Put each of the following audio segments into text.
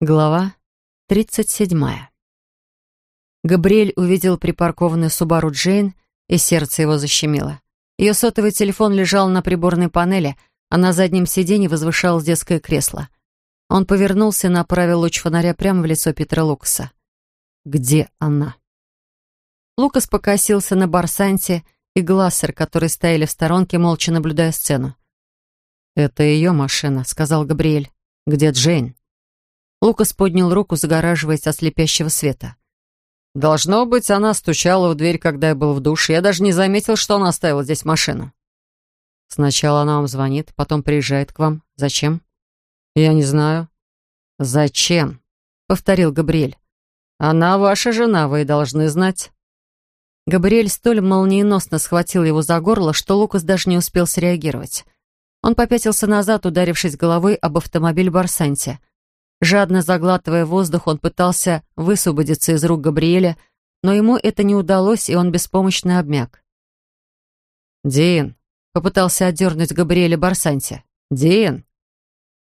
Глава 37. Габриэль увидел припаркованную Субару Джейн, и сердце его защемило. Ее сотовый телефон лежал на приборной панели, а на заднем сиденье возвышалось детское кресло. Он повернулся и направил луч фонаря прямо в лицо Петра Лукаса. «Где она?» Лукас покосился на Барсанте и Глассер, которые стояли в сторонке, молча наблюдая сцену. «Это ее машина», — сказал Габриэль. «Где Джейн?» Лукас поднял руку, загораживаясь от слепящего света. «Должно быть, она стучала в дверь, когда я был в душе. Я даже не заметил, что она оставила здесь машину». «Сначала она вам звонит, потом приезжает к вам. Зачем?» «Я не знаю». «Зачем?» — повторил Габриэль. «Она ваша жена, вы должны знать». Габриэль столь молниеносно схватил его за горло, что Лукас даже не успел среагировать. Он попятился назад, ударившись головой об автомобиль Барсанти — Жадно заглатывая воздух, он пытался высвободиться из рук Габриэля, но ему это не удалось, и он беспомощно обмяк. «Дин!» — попытался отдернуть Габриэля Барсанти. «Дин!»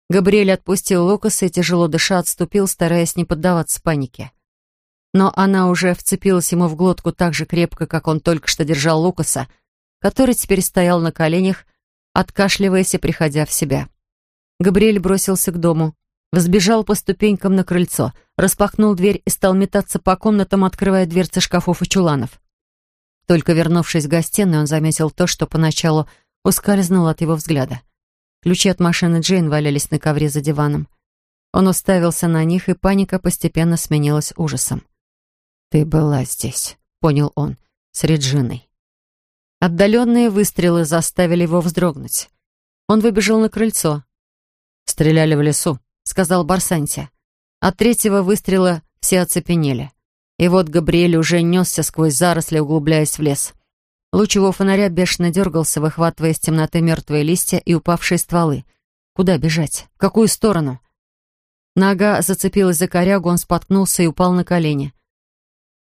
Габриэль отпустил Лукаса и, тяжело дыша, отступил, стараясь не поддаваться панике. Но она уже вцепилась ему в глотку так же крепко, как он только что держал Лукаса, который теперь стоял на коленях, откашливаясь и приходя в себя. Габриэль бросился к дому. Взбежал по ступенькам на крыльцо, распахнул дверь и стал метаться по комнатам, открывая дверцы шкафов и чуланов. Только вернувшись в гостиную, он заметил то, что поначалу ускользнуло от его взгляда. Ключи от машины Джейн валялись на ковре за диваном. Он уставился на них, и паника постепенно сменилась ужасом. «Ты была здесь», — понял он, — «с Реджиной». Отдаленные выстрелы заставили его вздрогнуть. Он выбежал на крыльцо. Стреляли в лесу. — сказал Барсанти. От третьего выстрела все оцепенели. И вот Габриэль уже несся сквозь заросли, углубляясь в лес. Луч его фонаря бешено дергался, выхватывая из темноты мертвые листья и упавшие стволы. Куда бежать? В какую сторону? Нога зацепилась за корягу, он споткнулся и упал на колени.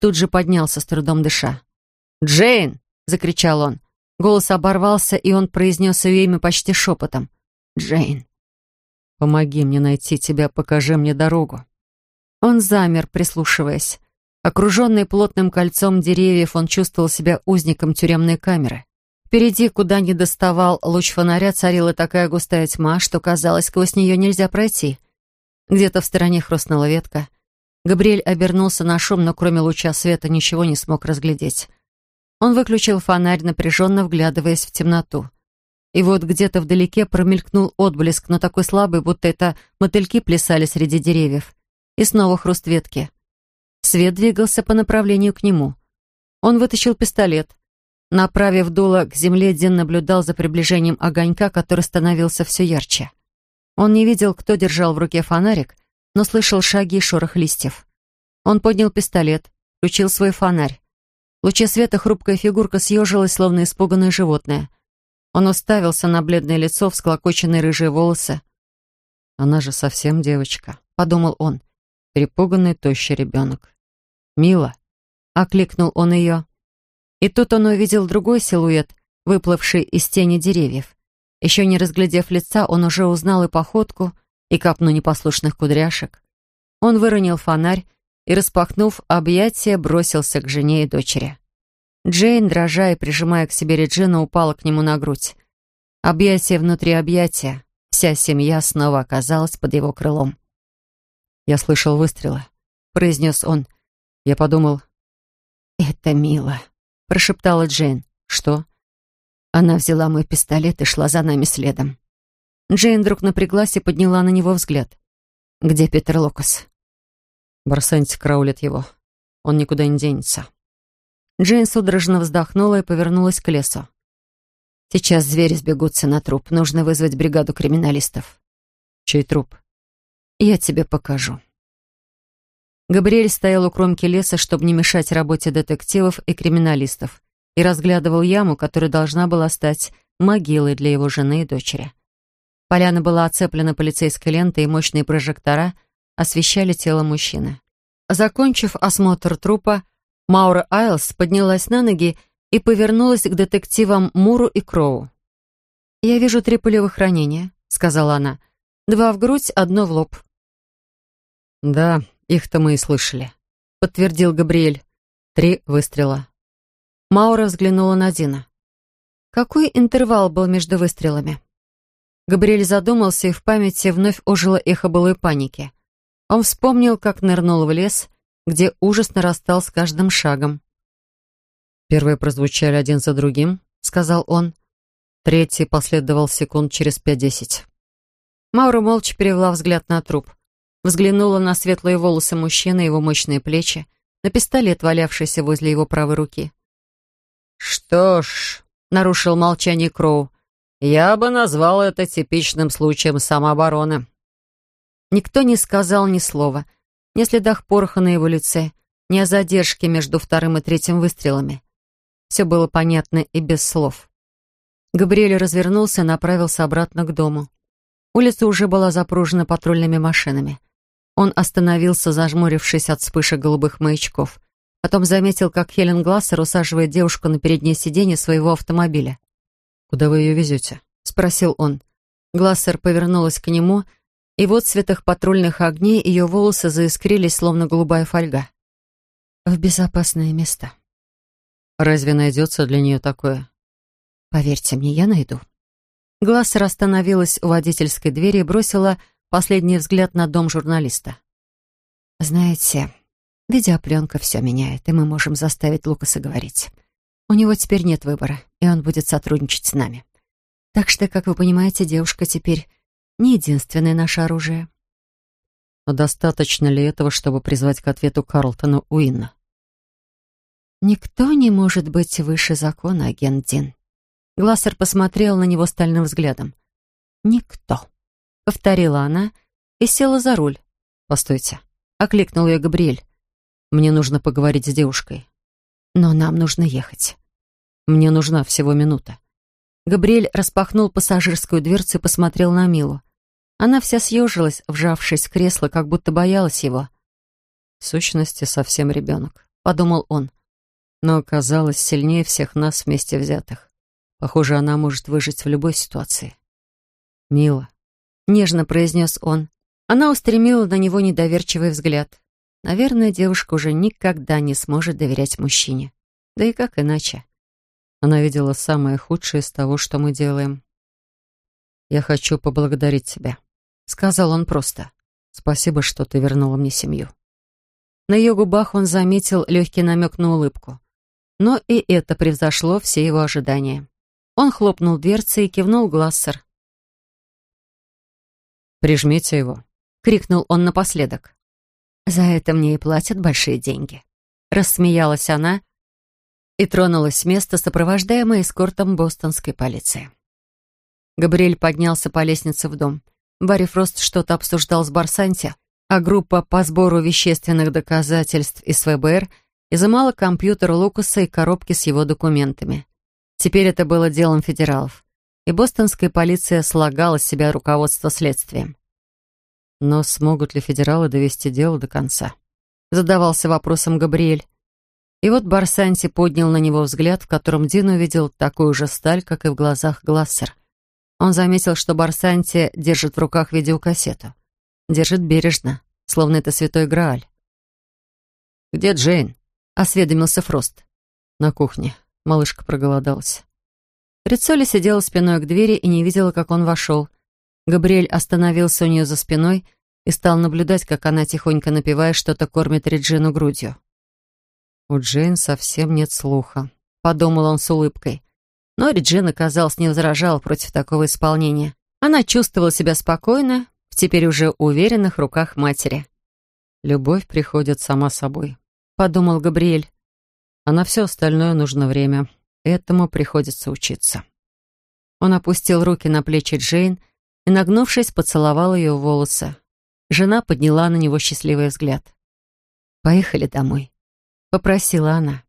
Тут же поднялся, с трудом дыша. «Джейн!» — закричал он. Голос оборвался, и он произнес ее имя почти шепотом. «Джейн!» Помоги мне найти тебя, покажи мне дорогу». Он замер, прислушиваясь. Окруженный плотным кольцом деревьев, он чувствовал себя узником тюремной камеры. Впереди, куда не доставал луч фонаря, царила такая густая тьма, что казалось, сквозь нее нельзя пройти. Где-то в стороне хрустнула ветка. Габриэль обернулся на шум, но кроме луча света ничего не смог разглядеть. Он выключил фонарь, напряженно вглядываясь в темноту. И вот где-то вдалеке промелькнул отблеск, но такой слабый, будто это мотыльки плясали среди деревьев. И снова хруст ветки. Свет двигался по направлению к нему. Он вытащил пистолет. Направив дуло к земле, Дин наблюдал за приближением огонька, который становился все ярче. Он не видел, кто держал в руке фонарик, но слышал шаги и шорох листьев. Он поднял пистолет, включил свой фонарь. В луче света хрупкая фигурка съежилась, словно испуганное животное — он уставился на бледное лицо, всклокоченные рыжие волосы. «Она же совсем девочка», — подумал он. Перепуганный, тощий ребенок. «Мила», — окликнул он ее. И тут он увидел другой силуэт, выплывший из тени деревьев. Еще не разглядев лица, он уже узнал и походку, и капну непослушных кудряшек. Он выронил фонарь и, распахнув объятия, бросился к жене и дочери. Джейн, дрожа и прижимая к себе Реджина, упала к нему на грудь. Объятие внутри объятия. Вся семья снова оказалась под его крылом. «Я слышал выстрелы», — произнес он. Я подумал... «Это мило», — прошептала Джейн. «Что?» Она взяла мой пистолет и шла за нами следом. Джейн вдруг напряглась и подняла на него взгляд. «Где Питер Локас?» Барсанти краулит его. Он никуда не денется. Джейн судорожно вздохнула и повернулась к лесу. «Сейчас звери сбегутся на труп. Нужно вызвать бригаду криминалистов». «Чей труп?» «Я тебе покажу». Габриэль стоял у кромки леса, чтобы не мешать работе детективов и криминалистов, и разглядывал яму, которая должна была стать могилой для его жены и дочери. Поляна была оцеплена полицейской лентой, и мощные прожектора освещали тело мужчины. Закончив осмотр трупа, Маура Айлс поднялась на ноги и повернулась к детективам Муру и Кроу. «Я вижу три пулевых ранения», — сказала она. «Два в грудь, одно в лоб». «Да, их-то мы и слышали», — подтвердил Габриэль. «Три выстрела». Маура взглянула на Дина. Какой интервал был между выстрелами? Габриэль задумался, и в памяти вновь ожило эхо былой паники. Он вспомнил, как нырнул в лес, где ужас нарастал с каждым шагом. «Первые прозвучали один за другим», — сказал он. Третий последовал секунд через пять-десять. Маура молча перевела взгляд на труп. Взглянула на светлые волосы мужчины, его мощные плечи, на пистолет, валявшийся возле его правой руки. «Что ж», — нарушил молчание Кроу, «я бы назвал это типичным случаем самообороны». Никто не сказал ни слова, ни следах пороха на его лице, ни о задержке между вторым и третьим выстрелами. Все было понятно и без слов. Габриэль развернулся и направился обратно к дому. Улица уже была запружена патрульными машинами. Он остановился, зажмурившись от вспышек голубых маячков. Потом заметил, как Хелен Глассер усаживает девушку на переднее сиденье своего автомобиля. «Куда вы ее везете?» — спросил он. Глассер повернулась к нему, и вот в цветах патрульных огней ее волосы заискрились, словно голубая фольга. «В безопасное место». «Разве найдется для нее такое?» «Поверьте мне, я найду». Глассер остановилась у водительской двери и бросила последний взгляд на дом журналиста. «Знаете, видеопленка все меняет, и мы можем заставить Лукаса говорить. У него теперь нет выбора, и он будет сотрудничать с нами. Так что, как вы понимаете, девушка теперь не единственное наше оружие». Но достаточно ли этого, чтобы призвать к ответу Карлтона Уинна? «Никто не может быть выше закона, агент Дин». Глассер посмотрел на него стальным взглядом. «Никто». — повторила она и села за руль. «Постойте», — окликнул ее Габриэль. «Мне нужно поговорить с девушкой». «Но нам нужно ехать». «Мне нужна всего минута». Габриэль распахнул пассажирскую дверцу и посмотрел на Милу. Она вся съежилась, вжавшись в кресло, как будто боялась его. «В сущности, совсем ребенок», — подумал он. Но оказалась сильнее всех нас вместе взятых. Похоже, она может выжить в любой ситуации. «Мила», нежно произнес он. Она устремила на него недоверчивый взгляд. Наверное, девушка уже никогда не сможет доверять мужчине. Да и как иначе? Она видела самое худшее из того, что мы делаем. «Я хочу поблагодарить тебя», — сказал он просто. «Спасибо, что ты вернула мне семью». На ее губах он заметил легкий намек на улыбку. Но и это превзошло все его ожидания. Он хлопнул дверцей и кивнул Глассер. «Прижмите его», — крикнул он напоследок. «За это мне и платят большие деньги», — рассмеялась она и тронулась с места, сопровождаемая эскортом бостонской полиции. Габриэль поднялся по лестнице в дом. Барри Фрост что-то обсуждал с Барсанти, а группа по сбору вещественных доказательств из ФБР изымала компьютер Лукаса и коробки с его документами. Теперь это было делом федералов и бостонская полиция слагала с себя руководство следствием. Но смогут ли федералы довести дело до конца? Задавался вопросом Габриэль. И вот Барсанти поднял на него взгляд, в котором Дин увидел такую же сталь, как и в глазах Глассер. Он заметил, что Барсанти держит в руках видеокассету. Держит бережно, словно это святой Грааль. «Где Джейн?» — осведомился Фрост. «На кухне. Малышка проголодалась». Рицоли сидела спиной к двери и не видела, как он вошел. Габриэль остановился у нее за спиной и стал наблюдать, как она, тихонько напивая, что-то кормит Реджину грудью. «У Джейн совсем нет слуха», — подумал он с улыбкой. Но Реджина, казалось, не возражала против такого исполнения. Она чувствовала себя спокойно, в теперь уже уверенных руках матери. «Любовь приходит сама собой», — подумал Габриэль. «А на все остальное нужно время». Этому приходится учиться. Он опустил руки на плечи Джейн и, нагнувшись, поцеловал ее волосы. Жена подняла на него счастливый взгляд. «Поехали домой», — попросила она.